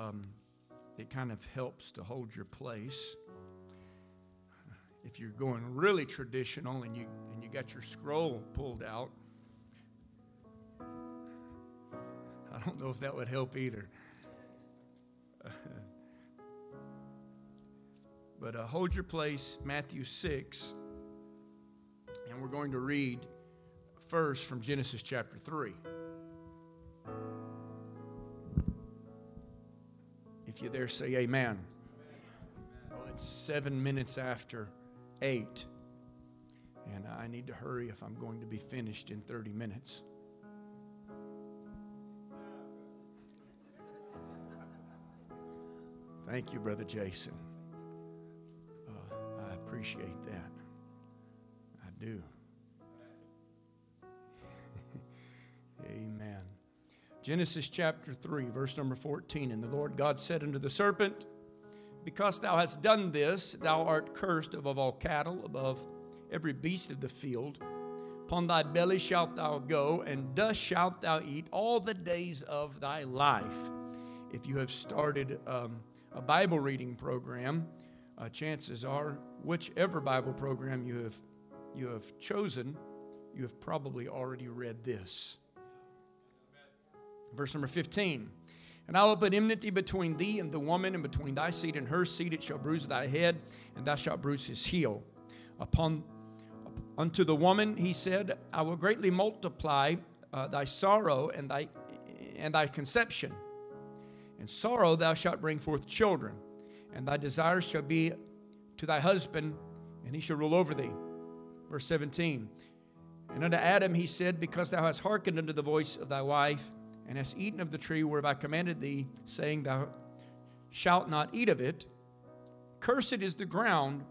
um, it kind of helps to hold your place. If you're going really traditional and you and you got your scroll pulled out, I don't know if that would help either. but uh, hold your place, Matthew 6, and we're going to read first from Genesis chapter 3. You're there, say amen. Well, it's seven minutes after eight, and I need to hurry if I'm going to be finished in 30 minutes. Thank you, Brother Jason. Uh, I appreciate that. I do. Genesis chapter 3, verse number 14. And the Lord God said unto the serpent, Because thou hast done this, thou art cursed above all cattle, above every beast of the field. Upon thy belly shalt thou go, and dust shalt thou eat all the days of thy life. If you have started um, a Bible reading program, uh, chances are, whichever Bible program you have, you have chosen, you have probably already read this. Verse number 15. And I will put enmity between thee and the woman, and between thy seed and her seed. It shall bruise thy head, and thou shalt bruise his heel. Upon unto the woman he said, I will greatly multiply uh, thy sorrow and thy and thy conception. In sorrow thou shalt bring forth children, and thy desires shall be to thy husband, and he shall rule over thee. Verse 17. And unto Adam he said, Because thou hast hearkened unto the voice of thy wife, and hast eaten of the tree whereof I commanded thee, saying, Thou shalt not eat of it, cursed is the ground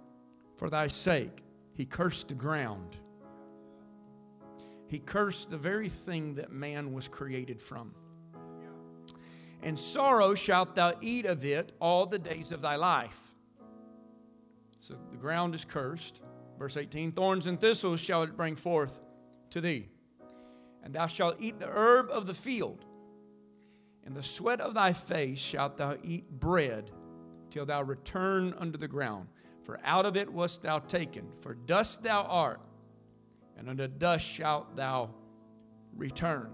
for thy sake. He cursed the ground. He cursed the very thing that man was created from and sorrow shalt thou eat of it all the days of thy life. So the ground is cursed. Verse 18 Thorns and thistles shall it bring forth to thee, and thou shalt eat the herb of the field. In the sweat of thy face shalt thou eat bread till thou return unto the ground. For out of it wast thou taken, for dust thou art, and unto dust shalt thou return.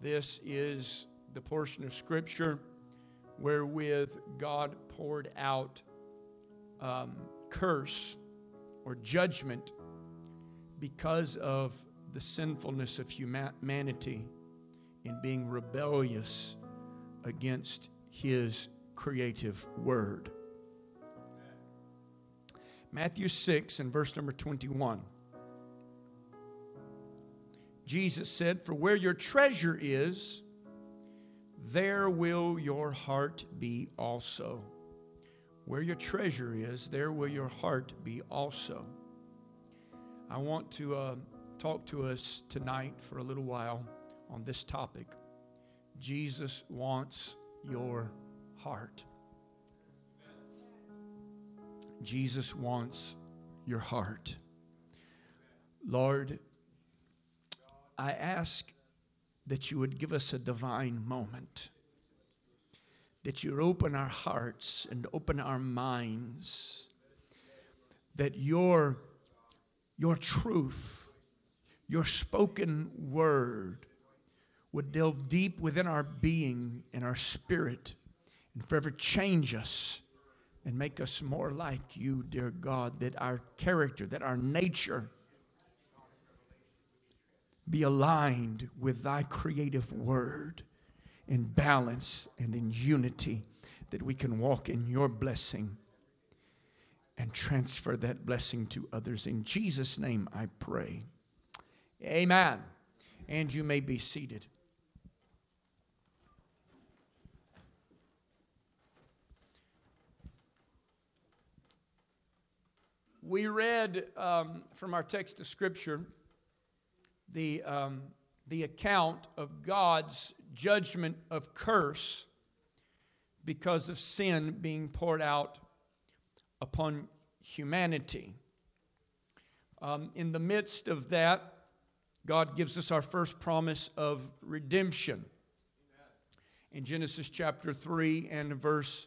This is the portion of Scripture wherewith God poured out um, curse or judgment because of the sinfulness of humanity in being rebellious against His creative word. Matthew 6 and verse number 21. Jesus said, For where your treasure is, there will your heart be also. Where your treasure is, there will your heart be also. I want to uh, talk to us tonight for a little while on this topic. Jesus wants your heart. Jesus wants your heart. Lord, I ask that you would give us a divine moment, that you'd open our hearts and open our minds, that your, your truth, your spoken word, would delve deep within our being and our spirit and forever change us and make us more like you, dear God, that our character, that our nature, be aligned with thy creative word in balance and in unity, that we can walk in your blessing and transfer that blessing to others. In Jesus' name I pray. Amen. And you may be seated. We read um, from our text of Scripture the, um, the account of God's judgment of curse because of sin being poured out upon humanity. Um, in the midst of that, God gives us our first promise of redemption. in Genesis chapter 3 and verse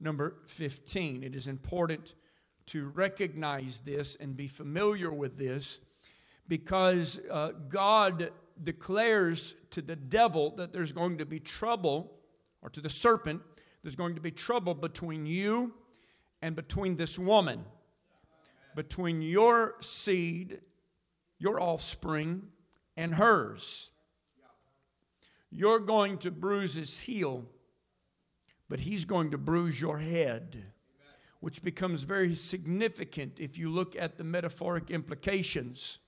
number 15. It is important to recognize this and be familiar with this because uh, God declares to the devil that there's going to be trouble, or to the serpent, there's going to be trouble between you and between this woman, between your seed, your offspring, and hers. You're going to bruise his heel, but he's going to bruise your head, which becomes very significant if you look at the metaphoric implications.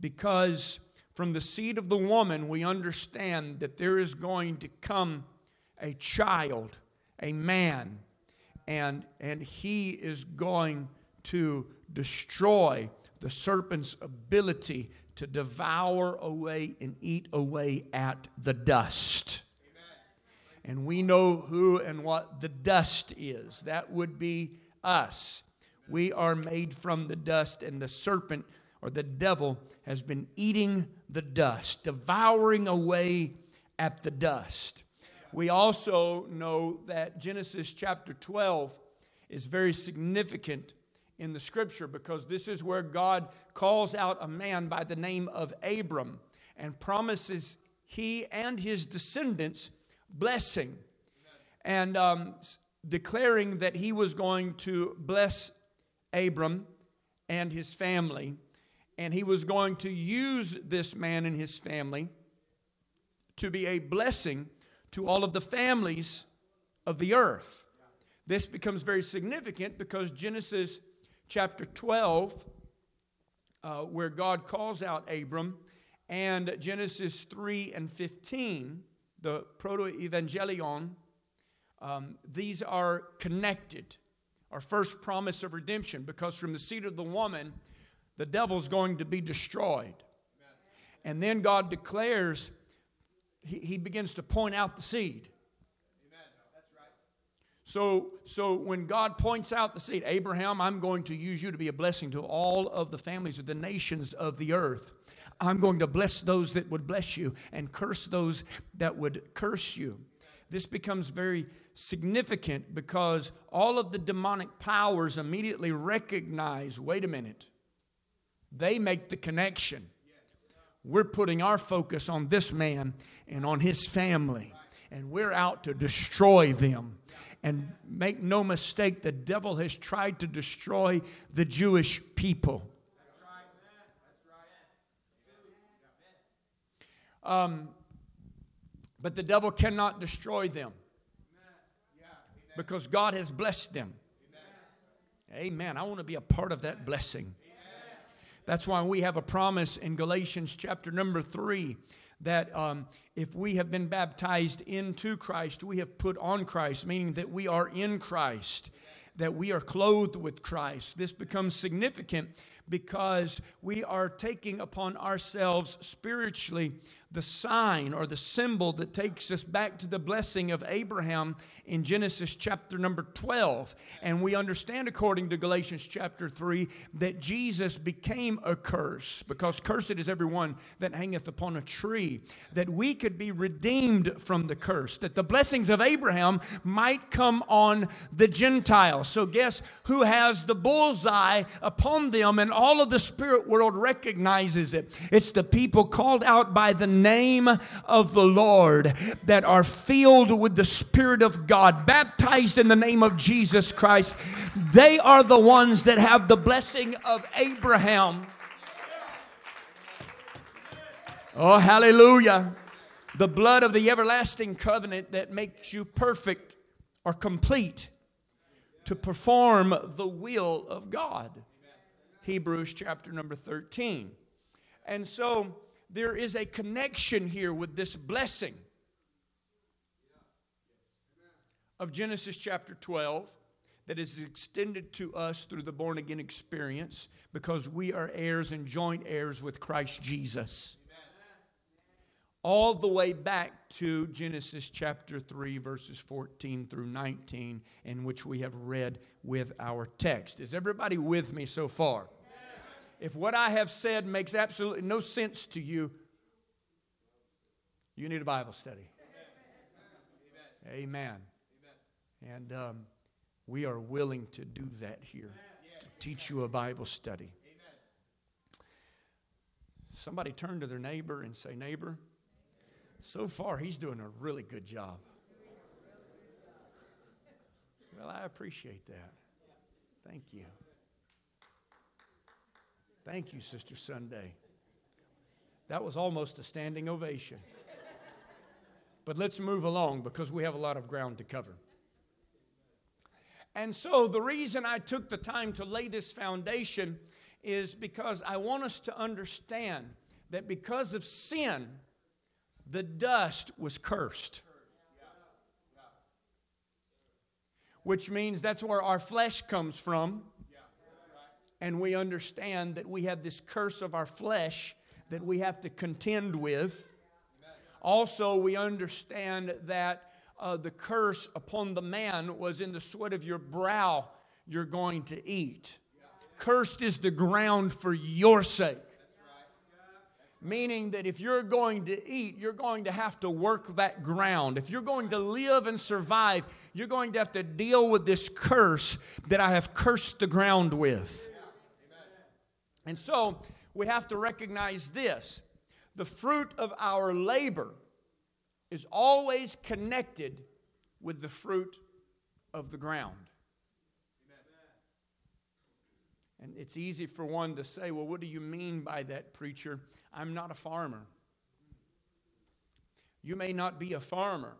Because from the seed of the woman, we understand that there is going to come a child, a man, and, and he is going to destroy the serpent's ability to devour away and eat away at the dust. And we know who and what the dust is. That would be us. We are made from the dust, and the serpent or the devil has been eating the dust, devouring away at the dust. We also know that Genesis chapter 12 is very significant in the scripture because this is where God calls out a man by the name of Abram and promises he and his descendants blessing and um, declaring that he was going to bless Abram and his family and he was going to use this man and his family to be a blessing to all of the families of the earth. This becomes very significant because Genesis chapter 12, uh, where God calls out Abram, and Genesis 3 and 15, the proto evangelion, um, these are connected. Our first promise of redemption, because from the seed of the woman, the devil's going to be destroyed. And then God declares, he, he begins to point out the seed. Amen. That's right. So, so when God points out the seed, Abraham, I'm going to use you to be a blessing to all of the families of the nations of the earth. I'm going to bless those that would bless you and curse those that would curse you. This becomes very significant because all of the demonic powers immediately recognize wait a minute, they make the connection. We're putting our focus on this man and on his family, and we're out to destroy them. And make no mistake, the devil has tried to destroy the Jewish people. Um, but the devil cannot destroy them because God has blessed them. Amen. I want to be a part of that blessing. That's why we have a promise in Galatians chapter number three that um, if we have been baptized into Christ, we have put on Christ, meaning that we are in Christ, that we are clothed with Christ. This becomes significant because we are taking upon ourselves spiritually the sign or the symbol that takes us back to the blessing of Abraham in Genesis chapter number 12. And we understand, according to Galatians chapter 3, that Jesus became a curse because cursed is everyone that hangeth upon a tree, that we could be redeemed from the curse, that the blessings of Abraham might come on the Gentiles. So, guess who has the bullseye upon them, and all of the spirit world recognizes it? It's the people called out by the name of the Lord that are filled with the Spirit of God, baptized in the name of Jesus Christ. They are the ones that have the blessing of Abraham. Oh, hallelujah. The blood of the everlasting covenant that makes you perfect or complete to perform the will of God. Hebrews chapter number 13. And so there is a connection here with this blessing of Genesis chapter 12 that is extended to us through the born again experience because we are heirs and joint heirs with Christ Jesus. All the way back to Genesis chapter 3, verses 14 through 19, in which we have read with our text. Is everybody with me so far? If what I have said makes absolutely no sense to you, you need a Bible study. Amen. And um, we are willing to do that here, to teach you a Bible study. Somebody turn to their neighbor and say, Neighbor, so far he's doing a really good job. Well, I appreciate that. Thank you. Thank you, Sister Sunday. That was almost a standing ovation. But let's move along because we have a lot of ground to cover. And so, the reason I took the time to lay this foundation is because I want us to understand that because of sin, the dust was cursed. Which means that's where our flesh comes from. And we understand that we have this curse of our flesh that we have to contend with. Also, we understand that uh, the curse upon the man was in the sweat of your brow you're going to eat. Cursed is the ground for your sake. Meaning that if you're going to eat, you're going to have to work that ground. If you're going to live and survive, you're going to have to deal with this curse that I have cursed the ground with. And so we have to recognize this the fruit of our labor is always connected with the fruit of the ground. And it's easy for one to say, well, what do you mean by that, preacher? I'm not a farmer. You may not be a farmer,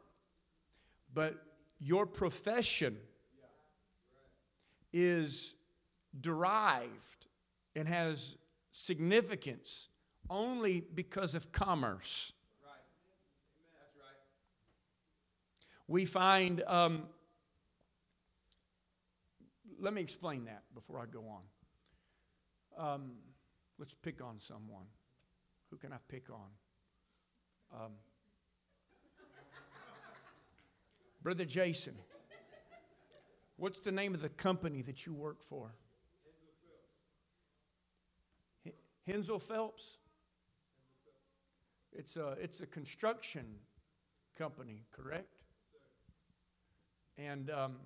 but your profession is derived and has significance only because of commerce. We find, um, let me explain that before I go on. Um, let's pick on someone. Who can I pick on? Um, Brother Jason, what's the name of the company that you work for? Hensel Phelps? It's a, it's a construction company, correct? And um,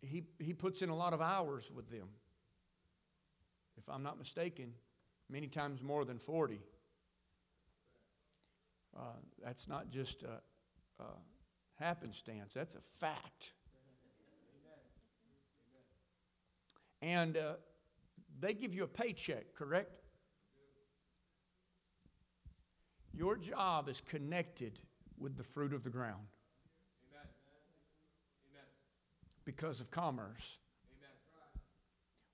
he, he puts in a lot of hours with them. If I'm not mistaken, many times more than 40. Uh, that's not just a, a, happenstance, that's a fact. And uh, they give you a paycheck, correct? Your job is connected with the fruit of the ground because of commerce.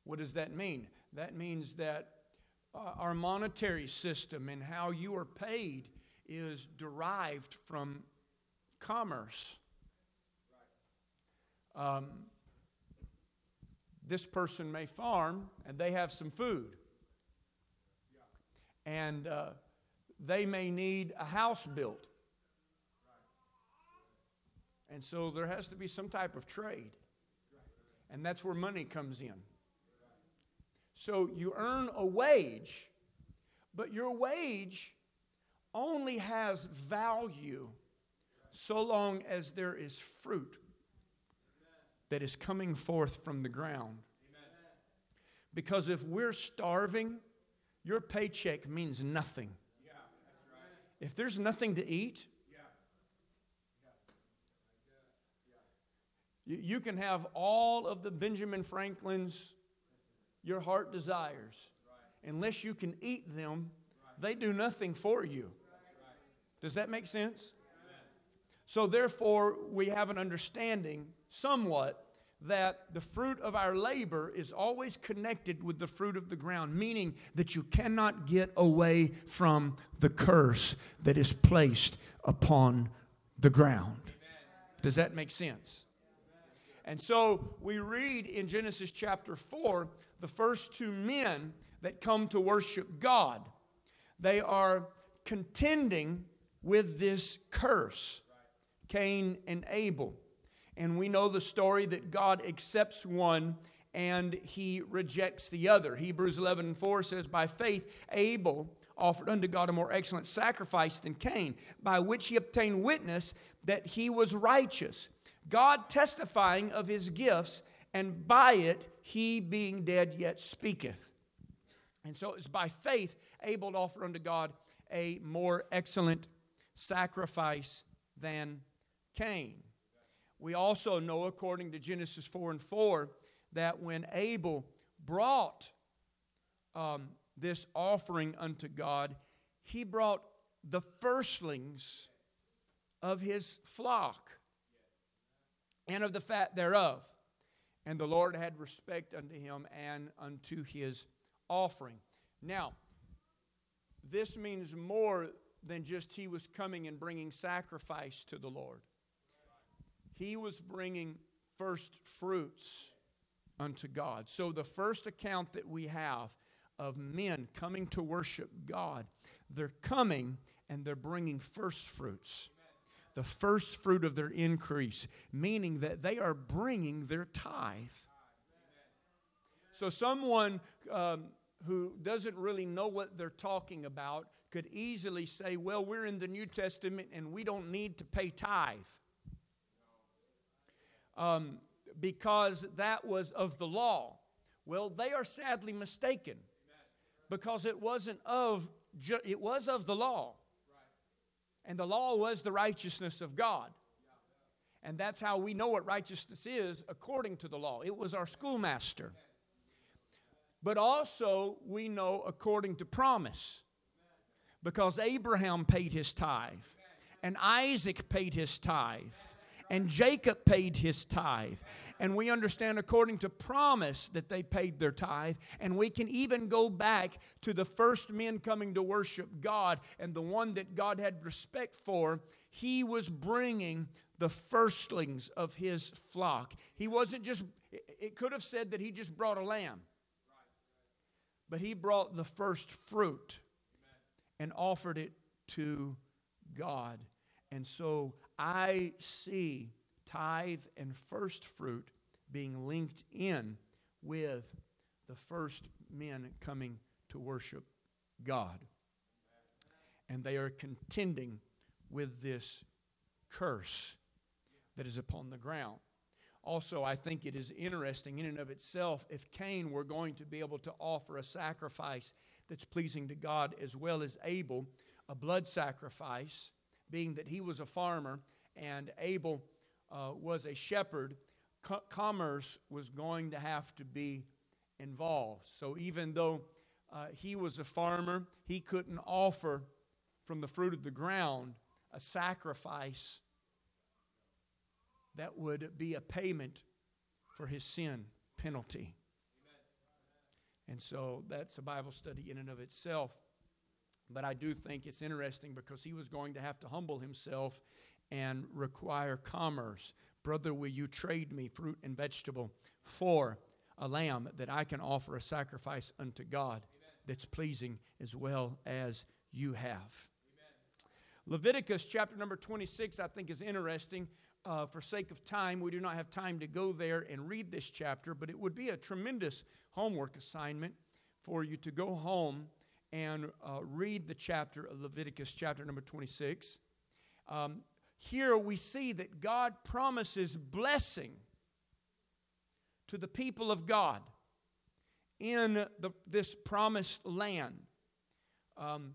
What does that mean? That means that uh, our monetary system and how you are paid is derived from commerce. Um, this person may farm and they have some food. And uh, they may need a house built. And so there has to be some type of trade. And that's where money comes in. So you earn a wage, but your wage only has value so long as there is fruit that is coming forth from the ground. Because if we're starving, your paycheck means nothing. If there's nothing to eat, you can have all of the Benjamin Franklin's your heart desires. Unless you can eat them, they do nothing for you. Does that make sense? So, therefore, we have an understanding somewhat that the fruit of our labor is always connected with the fruit of the ground, meaning that you cannot get away from the curse that is placed upon the ground. Does that make sense? And so we read in Genesis chapter 4 the first two men that come to worship God. They are contending with this curse Cain and Abel. And we know the story that God accepts one and he rejects the other. Hebrews 11 and 4 says, By faith, Abel offered unto God a more excellent sacrifice than Cain, by which he obtained witness that he was righteous, God testifying of his gifts, and by it he being dead yet speaketh. And so it's by faith Abel to offer unto God a more excellent sacrifice than Cain. We also know, according to Genesis 4 and 4, that when Abel brought um, this offering unto God, he brought the firstlings of his flock and of the fat thereof. And the Lord had respect unto him and unto his offering. Now, this means more than just he was coming and bringing sacrifice to the Lord. He was bringing first fruits unto God. So, the first account that we have of men coming to worship God, they're coming and they're bringing first fruits. The first fruit of their increase, meaning that they are bringing their tithe. So, someone um, who doesn't really know what they're talking about could easily say, Well, we're in the New Testament and we don't need to pay tithe. Um, because that was of the law. Well, they are sadly mistaken because it wasn't of it was of the law. And the law was the righteousness of God. And that's how we know what righteousness is according to the law. It was our schoolmaster. But also, we know according to promise. Because Abraham paid his tithe, and Isaac paid his tithe, and Jacob paid his tithe. And we understand according to promise that they paid their tithe. And we can even go back to the first men coming to worship God and the one that God had respect for. He was bringing the firstlings of his flock. He wasn't just, it could have said that he just brought a lamb, but he brought the first fruit and offered it to God. And so I see tithe and first fruit being linked in with the first men coming to worship God. And they are contending with this curse that is upon the ground. Also, I think it is interesting in and of itself if Cain were going to be able to offer a sacrifice that's pleasing to God as well as Abel, a blood sacrifice, being that he was a farmer and Abel uh, was a shepherd, co- commerce was going to have to be involved. So even though uh, he was a farmer, he couldn't offer from the fruit of the ground a sacrifice that would be a payment for his sin penalty. And so that's a Bible study in and of itself. But I do think it's interesting because he was going to have to humble himself and require commerce. Brother, will you trade me fruit and vegetable for a lamb that I can offer a sacrifice unto God that's pleasing as well as you have? Amen. Leviticus chapter number 26, I think, is interesting. Uh, for sake of time, we do not have time to go there and read this chapter, but it would be a tremendous homework assignment for you to go home and uh, read the chapter of Leviticus, chapter number 26. Um, here we see that God promises blessing to the people of God in the, this promised land. Um,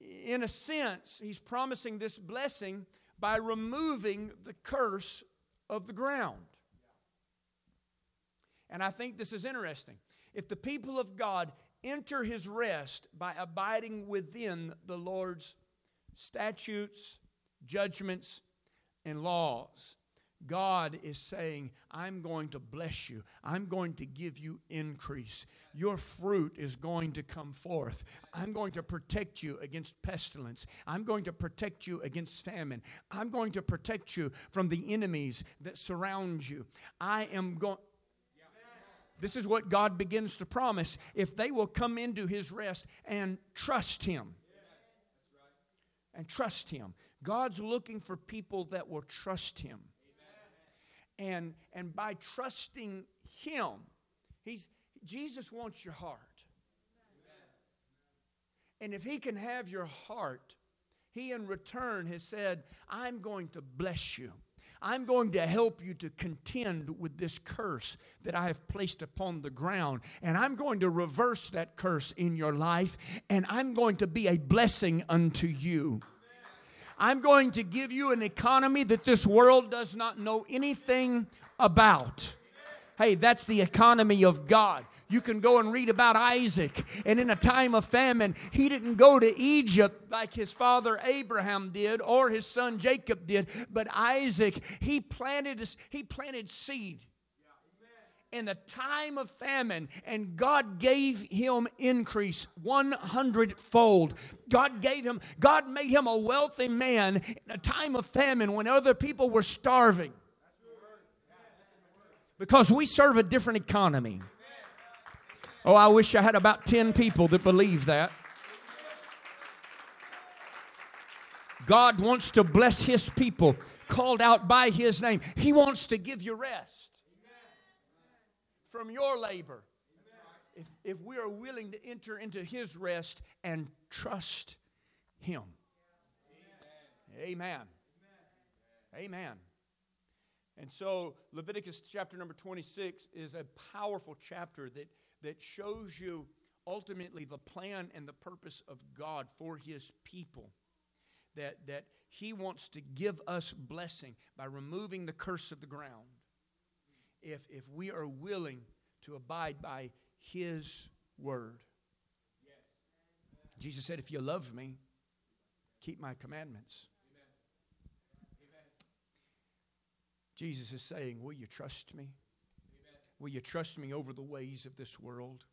in a sense, He's promising this blessing by removing the curse of the ground. And I think this is interesting. If the people of God enter His rest by abiding within the Lord's statutes, judgments, and laws. God is saying, I'm going to bless you. I'm going to give you increase. Your fruit is going to come forth. I'm going to protect you against pestilence. I'm going to protect you against famine. I'm going to protect you from the enemies that surround you. I am going. This is what God begins to promise if they will come into his rest and trust him. And trust him. God's looking for people that will trust Him. And, and by trusting Him, he's, Jesus wants your heart. And if He can have your heart, He in return has said, I'm going to bless you. I'm going to help you to contend with this curse that I have placed upon the ground. And I'm going to reverse that curse in your life, and I'm going to be a blessing unto you. I'm going to give you an economy that this world does not know anything about. Hey, that's the economy of God. You can go and read about Isaac. And in a time of famine, he didn't go to Egypt like his father Abraham did or his son Jacob did, but Isaac, he planted, he planted seed in the time of famine, and God gave him increase 100 fold. God gave him, God made him a wealthy man in a time of famine when other people were starving. Because we serve a different economy. Oh, I wish I had about 10 people that believe that. God wants to bless his people called out by his name. He wants to give you rest from your labor. If, if we are willing to enter into his rest and trust him. Amen. Amen. And so Leviticus chapter number 26 is a powerful chapter that, that shows you ultimately the plan and the purpose of God for his people. That, that he wants to give us blessing by removing the curse of the ground if, if we are willing to abide by His word. Jesus said, If you love me, keep my commandments. Jesus is saying, Will you trust me? Will you trust me over the ways of this world?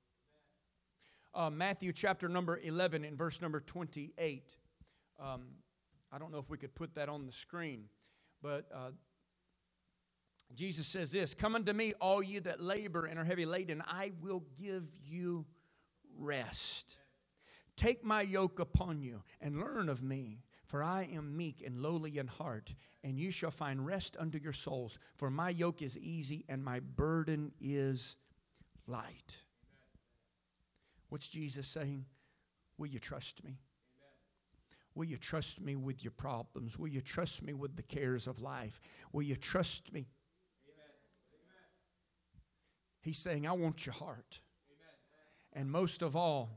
Uh, Matthew chapter number 11 and verse number 28. Um, I don't know if we could put that on the screen, but uh, Jesus says this Come unto me, all you that labor and are heavy laden, I will give you rest. Take my yoke upon you and learn of me, for I am meek and lowly in heart, and you shall find rest unto your souls. For my yoke is easy and my burden is light. What's Jesus saying? Will you trust me? Will you trust me with your problems? Will you trust me with the cares of life? Will you trust me? He's saying, I want your heart. And most of all,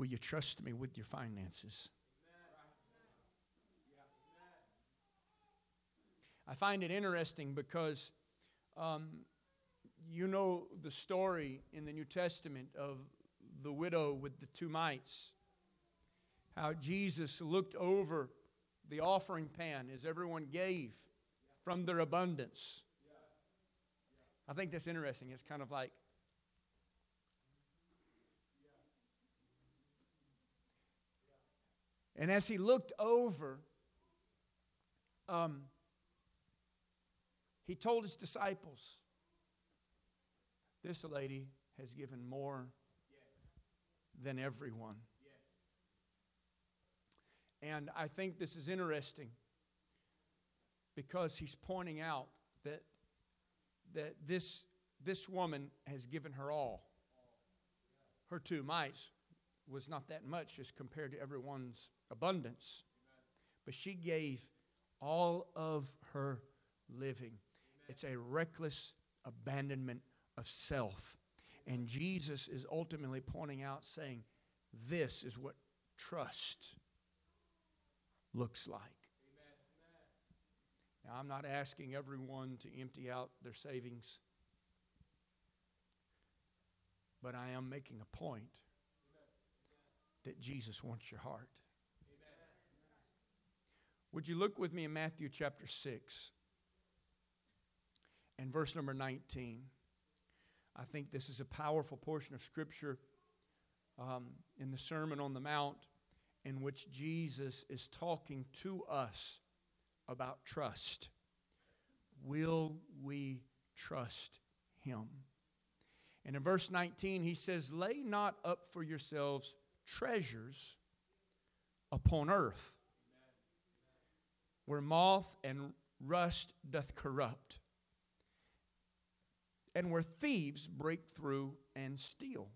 will you trust me with your finances? I find it interesting because um, you know the story in the New Testament of the widow with the two mites. How Jesus looked over the offering pan as everyone gave from their abundance. I think that's interesting. It's kind of like, and as he looked over, um, he told his disciples, This lady has given more than everyone. And I think this is interesting because he's pointing out that, that this, this woman has given her all. Her two mites was not that much as compared to everyone's abundance, but she gave all of her living. It's a reckless abandonment of self. And Jesus is ultimately pointing out, saying, This is what trust looks like. Now, I'm not asking everyone to empty out their savings, but I am making a point that Jesus wants your heart. Would you look with me in Matthew chapter 6 and verse number 19? I think this is a powerful portion of Scripture um, in the Sermon on the Mount in which Jesus is talking to us about trust. Will we trust him? And in verse 19, he says, Lay not up for yourselves treasures upon earth, where moth and rust doth corrupt, and where thieves break through and steal.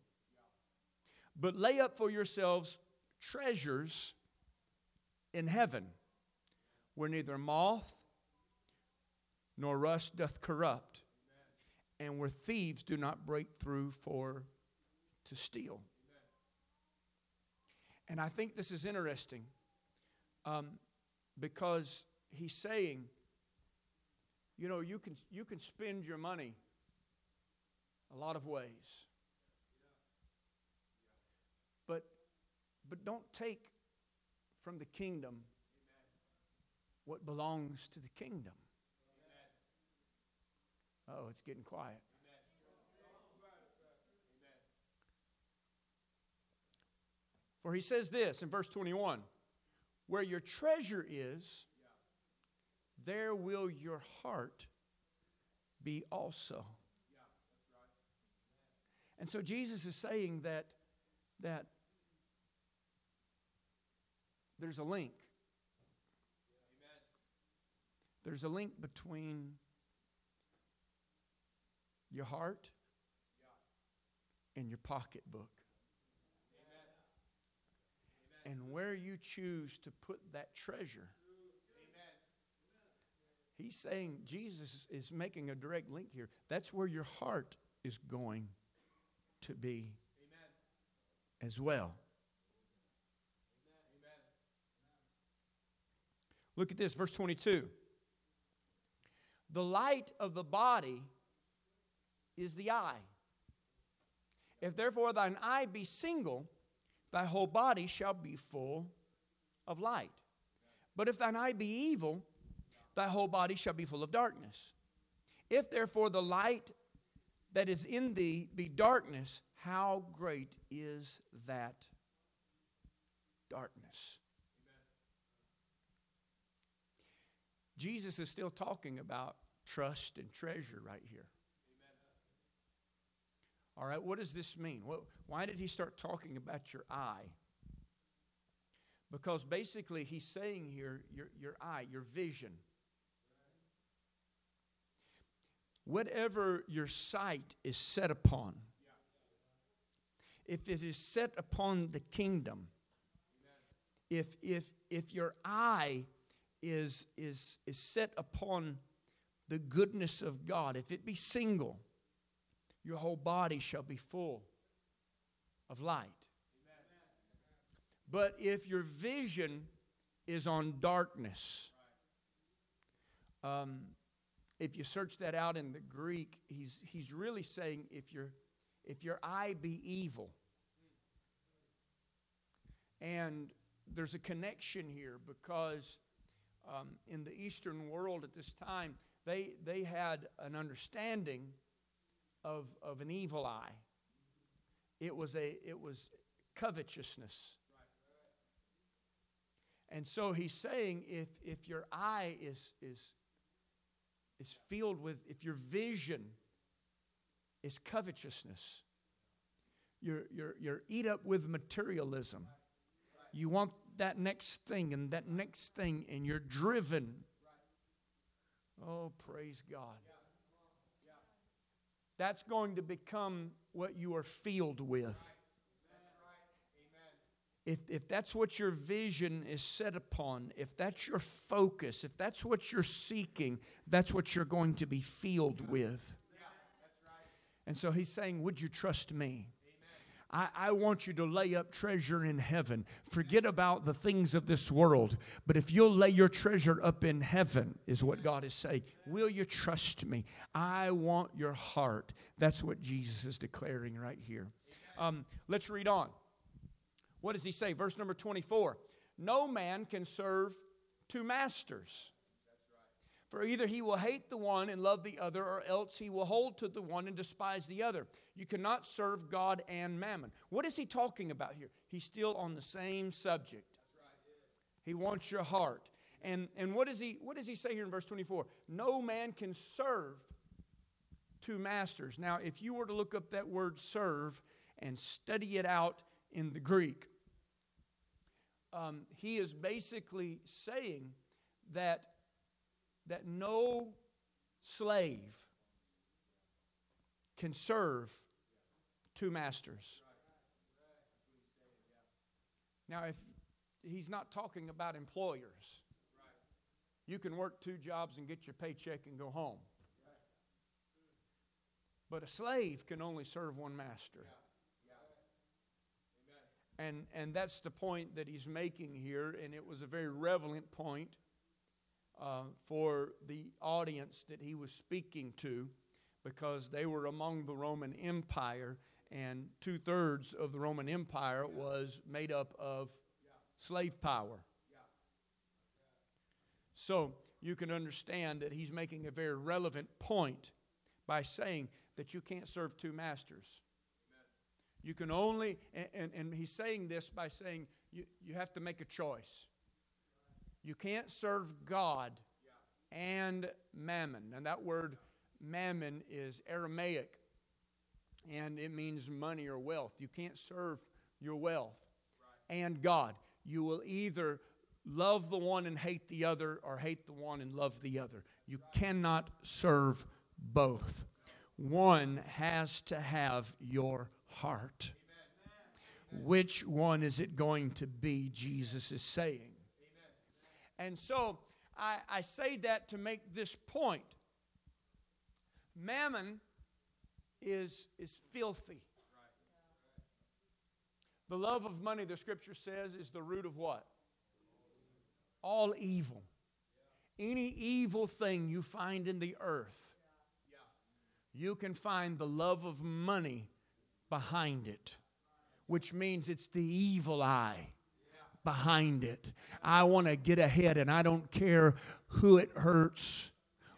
But lay up for yourselves treasures in heaven, where neither moth nor rust doth corrupt, and where thieves do not break through for to steal. And I think this is interesting um, because he's saying, you know, you can, you can spend your money a lot of ways. But, but don't take from the kingdom what belongs to the kingdom. Oh, it's getting quiet. For he says this in verse 21 Where your treasure is, there will your heart be also. And so Jesus is saying that, that there's a link. There's a link between your heart and your pocketbook. And where you choose to put that treasure. He's saying Jesus is making a direct link here. That's where your heart is going to be as well. Look at this, verse 22. The light of the body is the eye. If therefore thine eye be single, thy whole body shall be full of light. But if thine eye be evil, thy whole body shall be full of darkness. If therefore the light that is in thee be darkness, how great is that darkness? Jesus is still talking about trust and treasure right here. All right, what does this mean? why did he start talking about your eye? Because basically, he's saying here your, your eye, your vision. Whatever your sight is set upon, if it is set upon the kingdom, if, if, if your eye is, is, is set upon the goodness of God, if it be single, your whole body shall be full of light. But if your vision is on darkness, um, if you search that out in the Greek, he's, he's really saying if, your if your eye be evil, and there's a connection here because um, in the Eastern world at this time, they, they had an understanding of, of an evil eye. It was, a, it was covetousness. And so he's saying if, if your eye is, is, is filled with, if your vision is covetousness, you're, you're, you're eat up with materialism. You want that next thing and that next thing, and you're driven. Oh, praise God. That's going to become what you are filled with. If, if that's what your vision is set upon, if that's your focus, if that's what you're seeking, that's what you're going to be filled with. And so he's saying, Would you trust me? I, I want you to lay up treasure in heaven. Forget about the things of this world. But if you'll lay your treasure up in heaven, is what God is saying. Will you trust me? I want your heart. That's what Jesus is declaring right here. Um, let's read on. What does he say? Verse number 24 No man can serve two masters. For either he will hate the one and love the other, or else he will hold to the one and despise the other. You cannot serve God and mammon. What is he talking about here? He's still on the same subject. He wants your heart. And, and what, is he, what does he say here in verse 24? No man can serve two masters. Now, if you were to look up that word serve and study it out in the Greek, um, he is basically saying that that no slave can serve two masters. Now, if he's not talking about employers, you can work two jobs and get your paycheck and go home. But a slave can only serve one master. And, and that's the point that he's making here, and it was a very relevant point uh, for the audience that he was speaking to because they were among the Roman Empire, and two thirds of the Roman Empire was made up of slave power. So you can understand that he's making a very relevant point by saying that you can't serve two masters. You can only, and, and, and, he's saying this by saying you, you have to make a choice. You can't serve God and mammon. And that word mammon is Aramaic and it means money or wealth. You can't serve your wealth and God. You will either love the one and hate the other or hate the one and love the other. You cannot serve both. One has to have your heart. Which one is it going to be? Jesus is saying. And so I, I say that to make this point. Mammon is, is filthy. The love of money, the scripture says, is the root of what? All evil. Any evil thing you find in the earth, you can find the love of money behind it, which means it's the evil eye behind it. I want to get ahead and I don't care who it hurts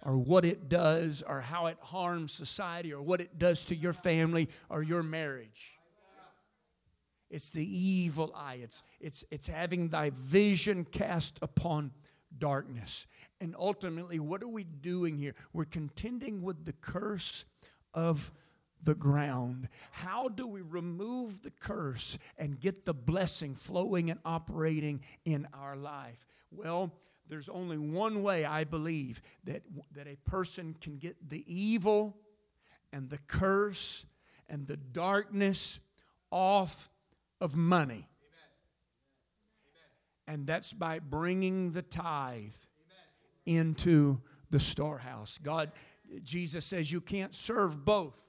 or what it does or how it harms society or what it does to your family or your marriage. It's the evil eye. It's, it's, it's having thy vision cast upon darkness. And ultimately, what are we doing here? We're contending with the curse of the ground. How do we remove the curse and get the blessing flowing and operating in our life? Well, there's only one way I believe that, that a person can get the evil and the curse and the darkness off of money. And that's by bringing the tithe into the storehouse. God, Jesus says you can't serve both.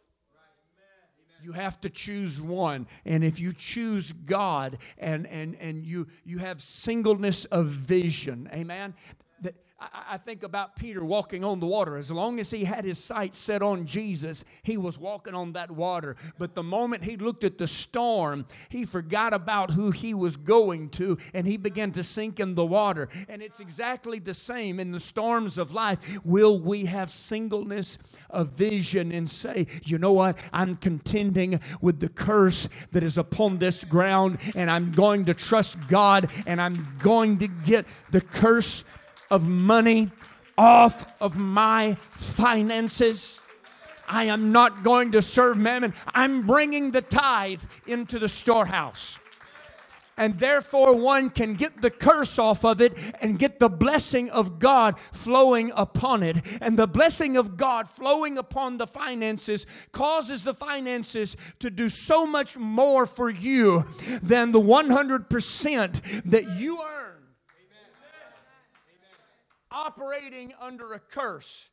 You have to choose one. And if you choose God and, and, and you, you have singleness of vision, amen, I think about Peter walking on the water. As long as he had his sight set on Jesus, he was walking on that water. But the moment he looked at the storm, he forgot about who he was going to and he began to sink in the water. And it's exactly the same in the storms of life. Will we have singleness of vision and say, you know what? I'm contending with the curse that is upon this ground and I'm going to trust God and I'm going to get the curse of money off of my finances. I am not going to serve mammon. I'm bringing the tithe into the storehouse. And therefore, one can get the curse off of it and get the blessing of God flowing upon it. And the blessing of God flowing upon the finances causes the finances to do so much more for you than the 100% that you earn operating under a curse.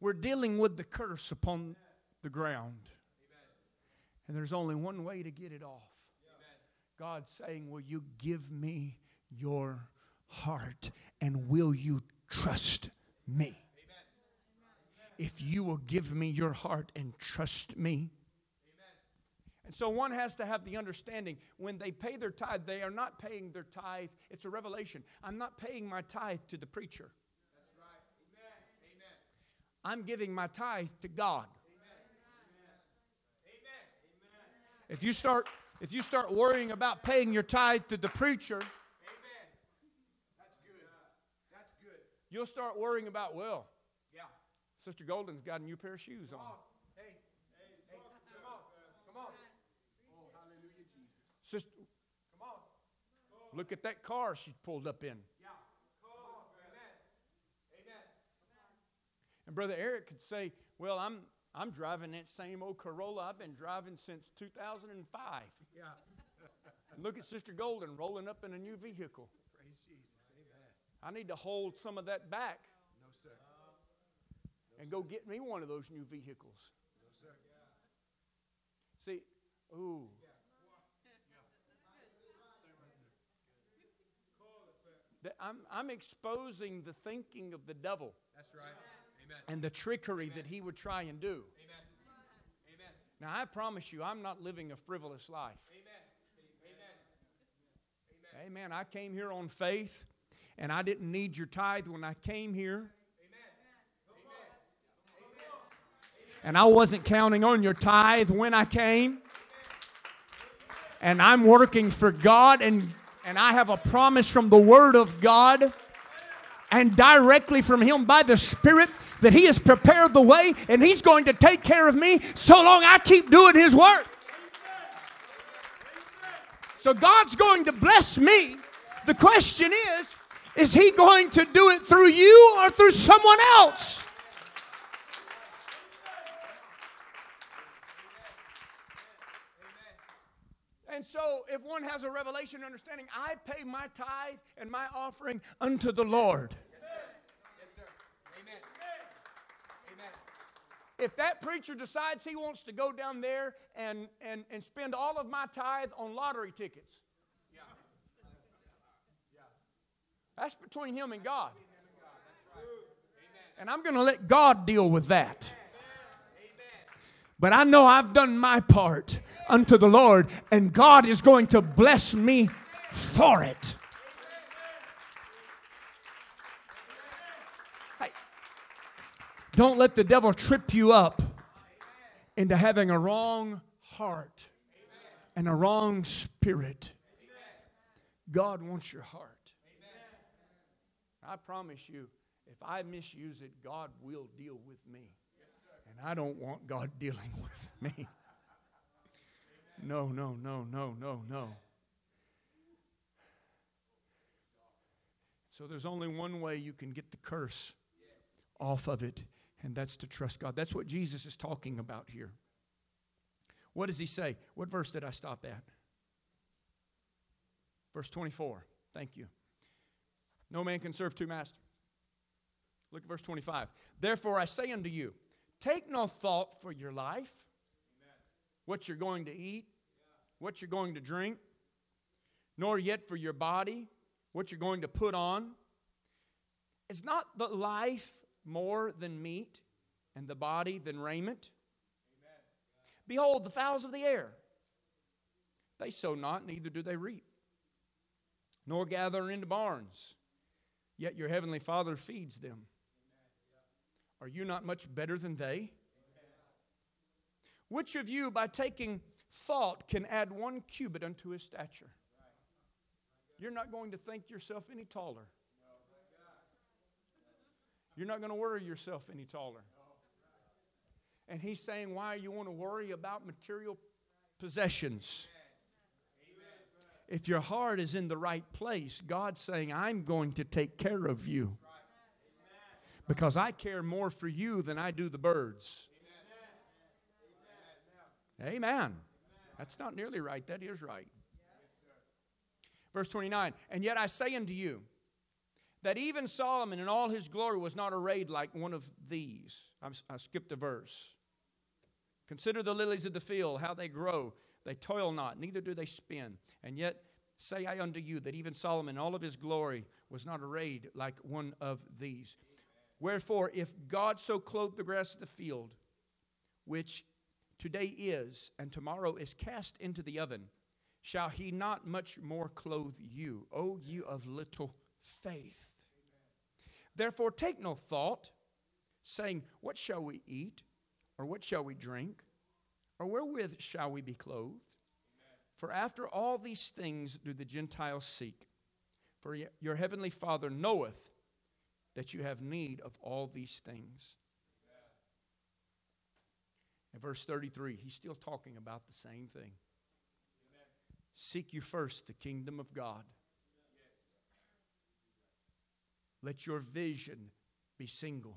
We're dealing with the curse upon the ground. And there's only one way to get it off. God's saying, Will you give me your heart and will you trust me? If you will give me your heart and trust me, and so one has to have the understanding when they pay their tithe, they are not paying their tithe. It's a revelation. I'm not paying my tithe to the preacher. That's right. Amen. Amen. I'm giving my tithe to God. Amen. If you start if you start worrying about paying your tithe to the preacher, Amen. That's good. That's good. You'll start worrying about, well, yeah. Sister Golden's got a new pair of shoes on. Sister, come on. Look at that car she pulled up in. Yeah. Amen. And Brother Eric could say, Well, I'm I'm driving that same old Corolla I've been driving since 2005. Yeah. and Look at Sister Golden rolling up in a new vehicle. Praise Jesus. Amen. I need to hold some of that back No, sir. and go get me one of those new vehicles. No, sir. See, ooh. That I'm, I'm exposing the thinking of the devil That's right. Amen. and the trickery that he would try and do. Amen. Amen. Now, I promise you, I'm not living a frivolous life. Amen. Amen. Amen. I came here on faith, and I didn't need your tithe when I came here. And I wasn't counting on your tithe when I came. And I'm working for God, and, and I have a promise from the Word of God and directly from Him by the Spirit that He has prepared the way and He's going to take care of me so long I keep doing His work. So God's going to bless me. The question is, is He going to do it through you or through someone else? And so, if one has a revelation understanding, I pay my tithe and my offering unto the Lord. Yes, sir. Amen. Amen. If that preacher decides he wants to go down there and, and, and spend all of my tithe on lottery tickets, Yeah. that's between him and God. Right. And I'm going to let God deal with that. Amen. But I know I've done my part unto the Lord, and God is going to bless me for it. Don't let the devil trip you up into having a wrong heart and a wrong spirit. God wants your heart. I promise you, if I misuse it, God will deal with me. And I don't want God dealing with me. No, no, no, no, no, no. So there's only one way you can get the curse off of it, and that's to trust God. That's what Jesus is talking about here. What does he say? What verse did I stop at? Verse 24. Thank you. No man can serve two masters. Look at verse 25. Therefore I say unto you, take no thought for your life, what you're going to eat, what you're going to drink, nor yet for your body, what you're going to put on. Is not the life more than meat, and the body than raiment? Behold, the fowls of the air. They sow not, neither do they reap, nor gather into barns. Yet your heavenly Father feeds them. Are you not much better than they? Which of you, by taking thought, can add one cubit unto his stature? You're not going to think yourself any taller. You're not going to worry yourself any taller. And he's saying, why you want to worry about material possessions? If your heart is in the right place, God's saying, I'm going to take care of you. Because I care more for you than I do the birds. Amen. That's not nearly right. That is right. Verse 29 And yet I say unto you, that even Solomon in all his glory was not arrayed like one of these. I skipped a verse. Consider the lilies of the field, how they grow. They toil not, neither do they spin. And yet say I unto you that even Solomon in all of his glory was not arrayed like one of these. Wherefore, if God so clothed the grass of the field, which today is and tomorrow is cast into the oven, shall he not much more clothe you, O you of little faith? Therefore, take no thought, saying, What shall we eat? Or what shall we drink? Or wherewith shall we be clothed? For after all these things do the Gentiles seek. For your heavenly Father knoweth that you have need of all these things. In verse 33, he's still talking about the same thing. Seek you first the kingdom of God. Let your vision be single.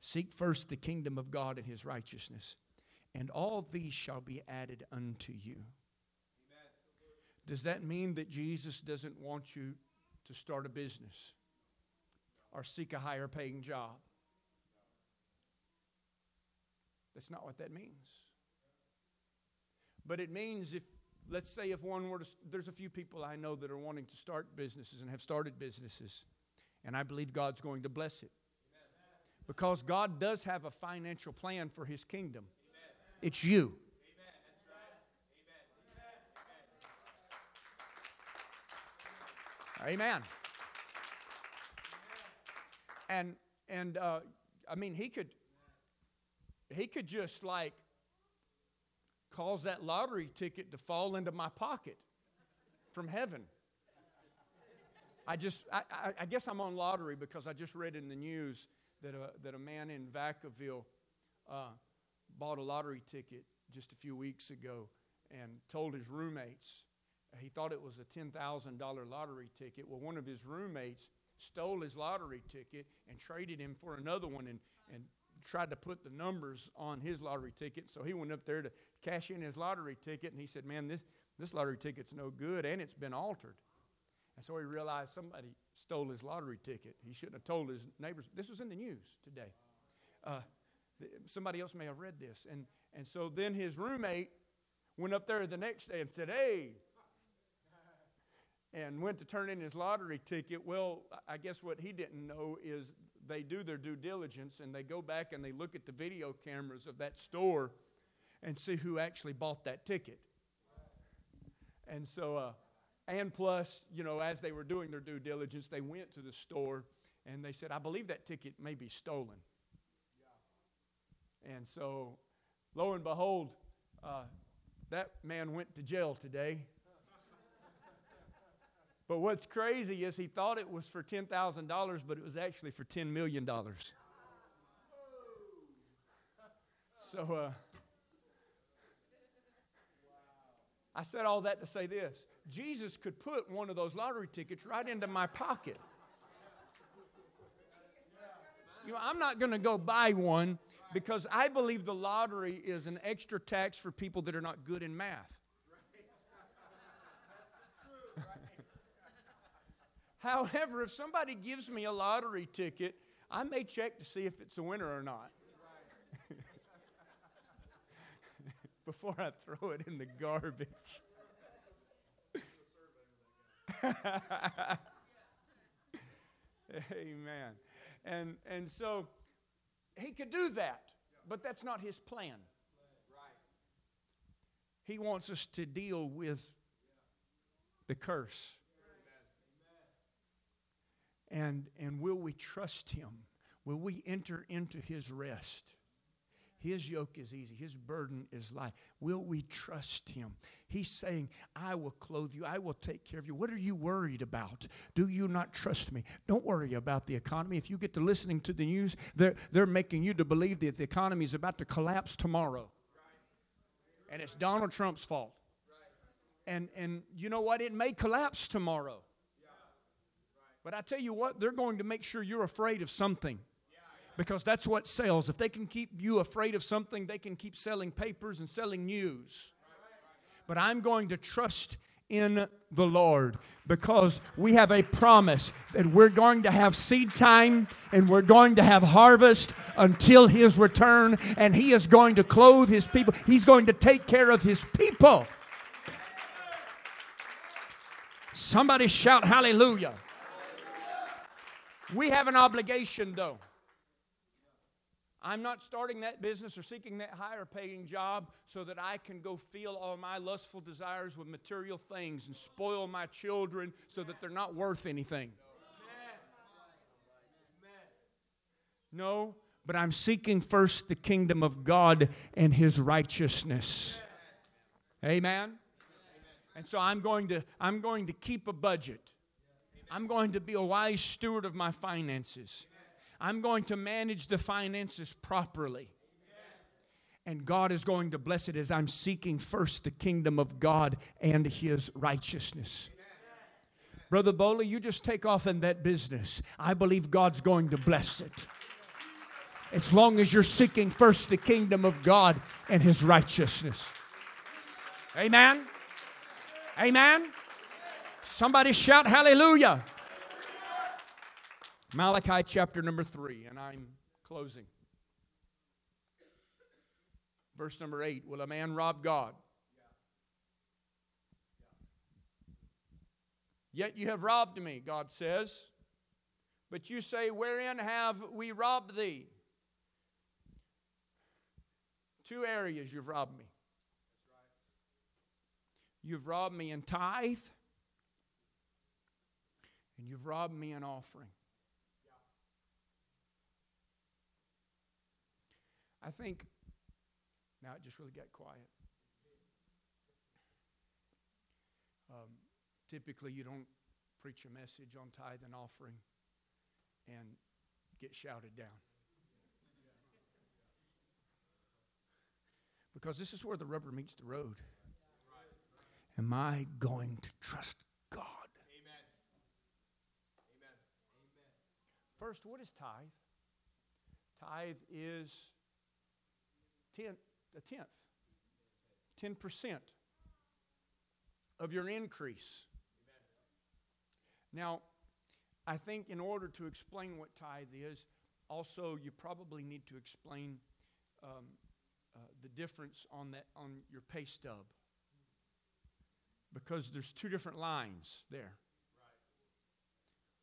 Seek first the kingdom of God and his righteousness, and all these shall be added unto you. Does that mean that Jesus doesn't want you to start a business or seek a higher paying job? That's not what that means. But it means if, let's say, if one were to, there's a few people I know that are wanting to start businesses and have started businesses, and I believe God's going to bless it. Because God does have a financial plan for His kingdom. It's you. Amen. And and uh, I mean, he could he could just like cause that lottery ticket to fall into my pocket from heaven. I just I, I, I guess I'm on lottery because I just read in the news that a, that a man in Vacaville uh, bought a lottery ticket just a few weeks ago and told his roommates he thought it was a $10,000 lottery ticket. Well, one of his roommates stole his lottery ticket and traded him for another one and, and tried to put the numbers on his lottery ticket. So he went up there to cash in his lottery ticket and he said, Man, this, this lottery ticket's no good and it's been altered. And so he realized somebody stole his lottery ticket. He shouldn't have told his neighbors. This was in the news today. Uh, somebody else may have read this. And, and so then his roommate went up there the next day and said, Hey, and went to turn in his lottery ticket. Well, I guess what he didn't know is they do their due diligence and they go back and they look at the video cameras of that store and see who actually bought that ticket. And so, uh, and plus, you know, as they were doing their due diligence, they went to the store and they said, I believe that ticket may be stolen. And so, lo and behold, uh, that man went to jail today but what's crazy is he thought it was for $10,000, but it was actually for $10 million. So, uh, I said all that to say this Jesus could put one of those lottery tickets right into my pocket. You know, I'm not going to go buy one because I believe the lottery is an extra tax for people that are not good in math. However, if somebody gives me a lottery ticket, I may check to see if it's a winner or not. Before I throw it in the garbage. Amen. And, and so he could do that, but that's not his plan. He wants us to deal with the curse. And, and will we trust him? Will we enter into his rest? His yoke is easy, his burden is light. Will we trust him? He's saying, I will clothe you, I will take care of you. What are you worried about? Do you not trust me? Don't worry about the economy. If you get to listening to the news, they're, they're making you to believe that the economy is about to collapse tomorrow. And it's Donald Trump's fault. And, and you know what? It may collapse tomorrow. But I tell you what, they're going to make sure you're afraid of something. Because that's what sells. If they can keep you afraid of something, they can keep selling papers and selling news. But I'm going to trust in the Lord because we have a promise that we're going to have seed time and we're going to have harvest until His return, and He is going to clothe His people. He's going to take care of His people. Somebody shout hallelujah. We have an obligation, though. I'm not starting that business or seeking that higher paying job so that I can go feel all my lustful desires with material things and spoil my children so that they're not worth anything. No, but I'm seeking first the kingdom of God and his righteousness. Amen. And so I'm going to I'm going to keep a budget. I'm going to be a wise steward of my finances. I'm going to manage the finances properly. And God is going to bless it as I'm seeking first the kingdom of God and His righteousness. Brother Bowley, you just take off in that business. I believe God's going to bless it. as long as you're seeking first the kingdom of God and his righteousness. Amen. Amen. Somebody shout hallelujah. Malachi chapter number 3 and I'm closing. Verse number 8, will a man rob God? Yet you have robbed me, God says. But you say, Wherein have we robbed thee? Two areas you've robbed me. You've robbed me in tithe, and you've robbed me an offering. I think, now it just really got quiet. Um, typically, you don't preach a message on tithe and offering and get shouted down. Because this is where the rubber meets the road. Am I going to trust God? Amen. Amen. First, what is tithe? Tithe is ten, a tenth, ten percent of your increase. Now, I think in order to explain what tithe is, also you probably need to explain um, uh, the difference on that on your pay stub because there's two different lines there.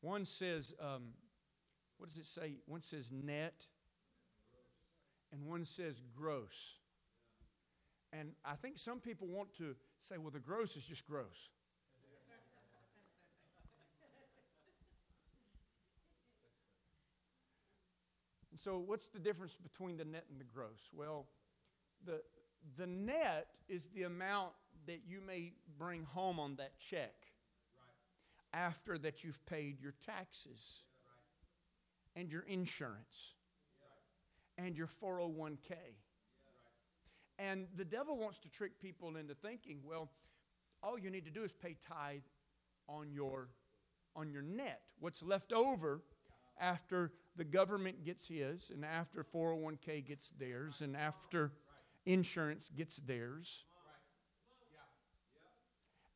One says, um, what does it say? One says net, and one says gross. And I think some people want to say, well, the gross is just gross. so, what's the difference between the net and the gross? Well, the, the net is the amount that you may bring home on that check after that you've paid your taxes and your insurance and your 401k. And the devil wants to trick people into thinking, well, all you need to do is pay tithe on your on your net. What's left over after the government gets his and after 401k gets theirs and after insurance gets theirs.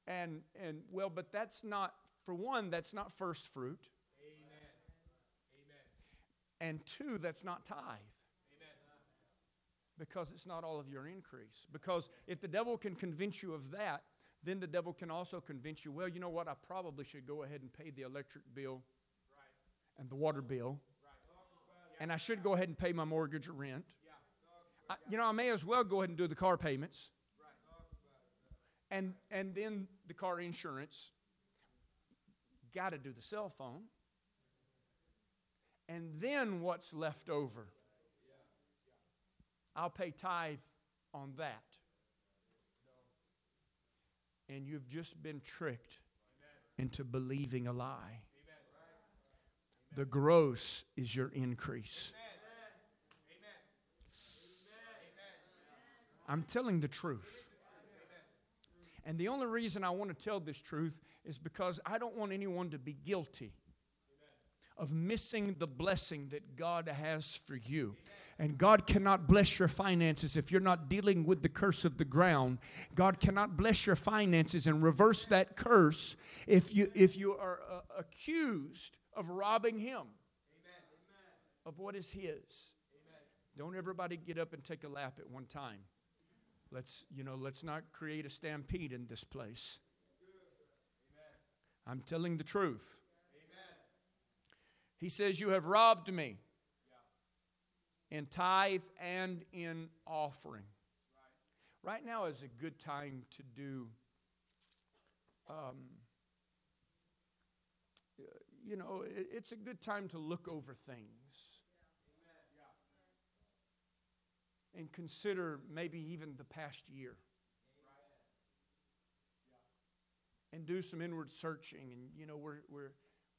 And and well, but that's not for one, that's not first fruit. And two, that's not tithe. Because it's not all of your increase. Because if the devil can convince you of that, then the devil can also convince you, well, you know what, I probably should go ahead and pay the electric bill and the water bill. And I should go ahead and pay my mortgage or rent. I, you know, I may as well go ahead and do the car payments. And, and then the car insurance. Got to do the cell phone. And then what's left over? I'll pay tithe on that. And you've just been tricked into believing a lie. The gross is your increase. I'm telling the truth. And the only reason I want to tell this truth is because I don't want anyone to be guilty of missing the blessing that God has for you. And God cannot bless your finances if you're not dealing with the curse of the ground. God cannot bless your finances and reverse that curse if you if you are uh, accused of robbing him of what is his. Don't everybody get up and take a lap at one time. Let's, you know, let's not create a stampede in this place. I'm telling the truth. He says, You have robbed me in tithe and in offering. Right now is a good time to do, um, you know, it, it's a good time to look over things and consider maybe even the past year. And do some inward searching. And, you know, we're, we're,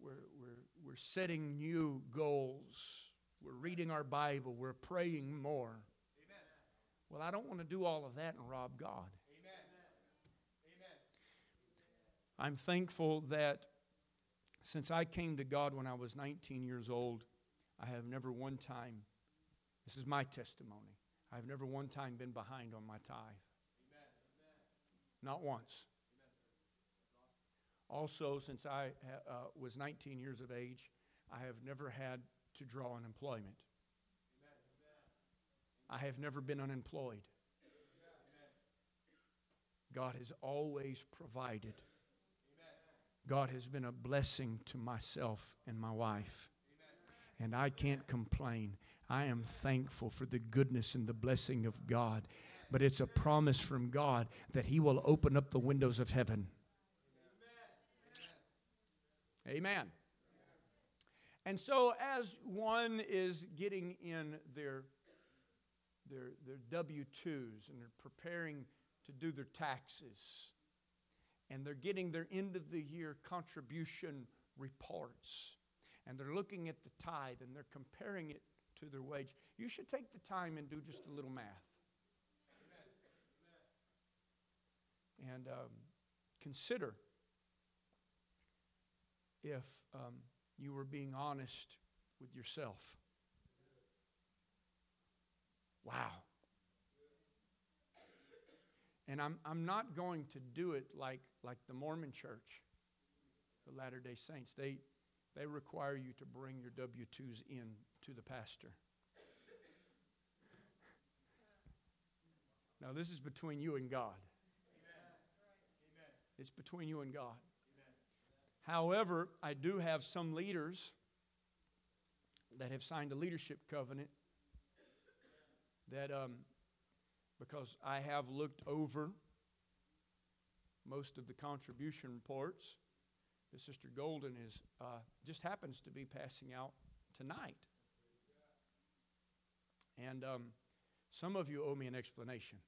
we're, we're, we're setting new goals. We're reading our Bible. We're praying more. Well, I don't want to do all of that and rob God. I'm thankful that since I came to God when I was 19 years old, I have never one time This is my testimony. I've never one time been behind on my tithe. Not once. Also, since I uh, was 19 years of age, I have never had to draw unemployment. I have never been unemployed. God has always provided. God has been a blessing to myself and my wife. And I can't complain. I am thankful for the goodness and the blessing of God. But it's a promise from God that He will open up the windows of heaven. Amen. And so, as one is getting in their, their, their W 2s and they're preparing to do their taxes, and they're getting their end of the year contribution reports, and they're looking at the tithe and they're comparing it to their wage, you should take the time and do just a little math. And um, consider if um, you were being honest with yourself. Wow. And I'm, I'm not going to do it like, like the Mormon church, the Latter day Saints. They, they require you to bring your W 2s in to the pastor. Now, this is between you and God. It's between you and God. However, I do have some leaders that have signed a leadership covenant that, um, because I have looked over most of the contribution reports, that Sister Golden is uh, just happens to be passing out tonight. And um, some of you owe me an explanation.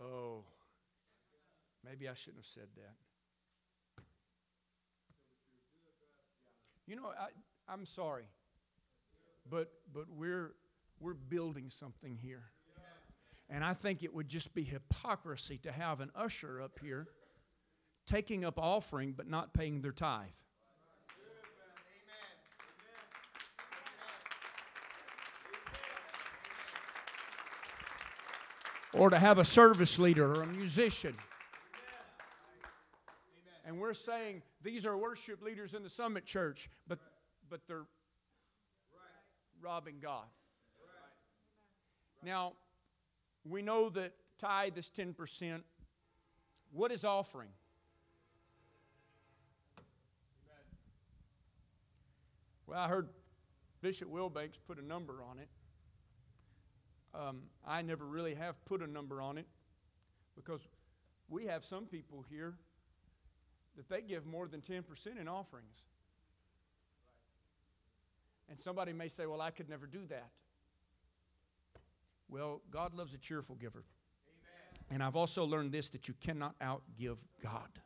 Oh, maybe I shouldn't have said that. You know, I, I'm sorry, but but we're we're building something here, and I think it would just be hypocrisy to have an usher up here taking up offering but not paying their tithe. or to have a service leader or a musician. We're saying these are worship leaders in the Summit Church, but, but they're robbing God. Now, we know that tithe is 10%. What is offering? Well, I heard Bishop Wilbanks put a number on it. Um, I never really have put a number on it because we have some people here that they give more than 10% in offerings. And somebody may say, Well, I could never do that. Well, God loves a cheerful giver. Amen. And I've also learned this that you cannot outgive God. Amen.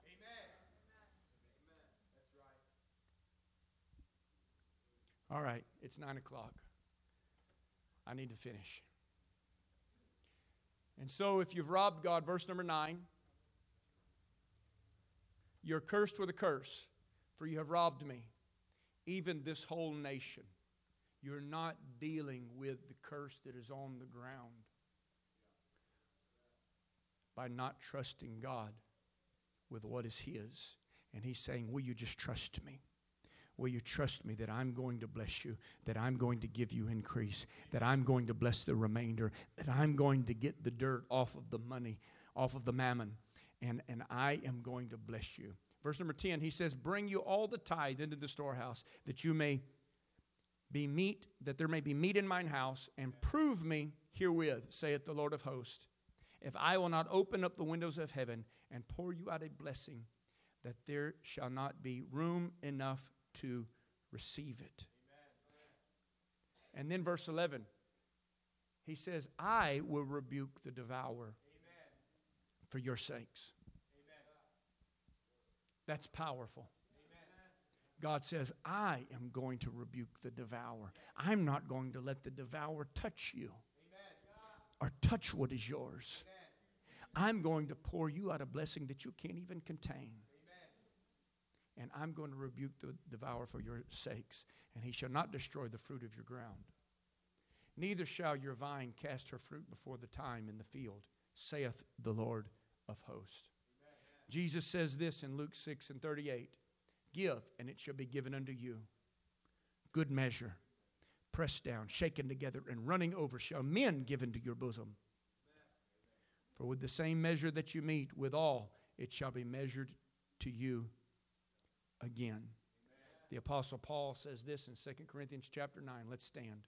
All right, it's nine o'clock. I need to finish. And so, if you've robbed God, verse number nine, you're cursed with a curse, for you have robbed me, even this whole nation. You're not dealing with the curse that is on the ground by not trusting God with what is His. And He's saying, Will you just trust me? Will you trust me that I'm going to bless you, that I'm going to give you increase, that I'm going to bless the remainder, that I'm going to get the dirt off of the money, off of the mammon, and, and I am going to bless you. Verse number 10, he says, Bring you all the tithe into the storehouse, that you may be meat, that there may be meat in mine house, and prove me herewith, saith the Lord of hosts, if I will not open up the windows of heaven and pour you out a blessing, that there shall not be room enough to receive it. And then verse 11, he says, I will rebuke the devourer for your sakes. That's powerful. God says, I am going to rebuke the devourer. I'm not going to let the devourer touch you or touch what is yours. I'm going to pour you out a blessing that you can't even contain. and I'm going to rebuke the devourer for your sakes, and he shall not destroy the fruit of your ground. Neither shall your vine cast her fruit before the time in the field, saith the Lord of hosts. Jesus says this in Luke 6 and 38 Give, and it shall be given unto you. Good measure, pressed down, shaken together, and running over, shall men give into your bosom. For with the same measure that you meet withal, it shall be measured to you again. The apostle Paul says this in 2 Corinthians chapter 9. Let's stand.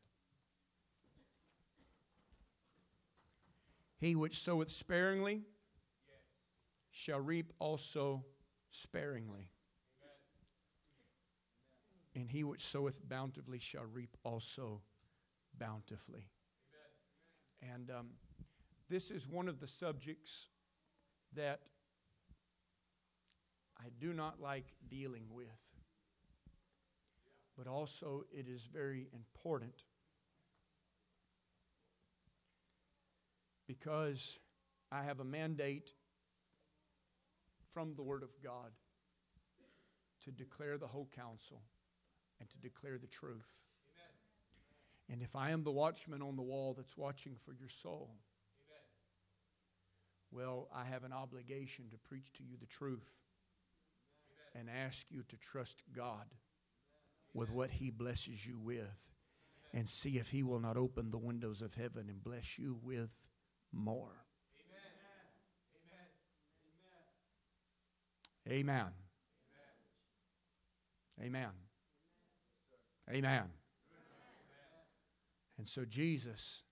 He which soweth sparingly shall reap also sparingly. And he which soweth bountifully shall reap also bountifully. And um, this is one of the subjects that I do not like dealing with. But also, it is very important because I have a mandate from the Word of God to declare the whole counsel and to declare the truth. And if I am the watchman on the wall that's watching for your soul, well, I have an obligation to preach to you the truth and ask you to trust God with what He blesses you with and see if He will not open the windows of heaven and bless you with more. Amen. Amen. Amen. And so, Jesus,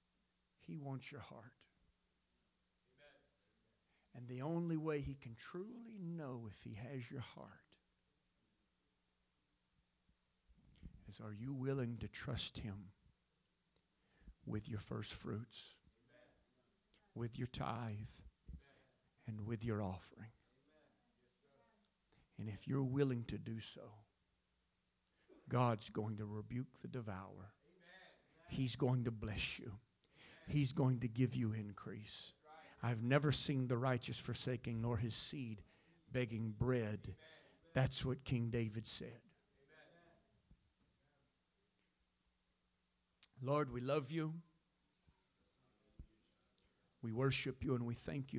He wants your heart. And the only way He can truly know if He has your heart is are you willing to trust Him with your first fruits, with your tithe, and with your offering? And if you're willing to do so, God's going to rebuke the devourer. He's going to bless you. He's going to give you increase. I've never seen the righteous forsaking nor his seed begging bread. That's what King David said. Lord, we love you. We worship you and we thank you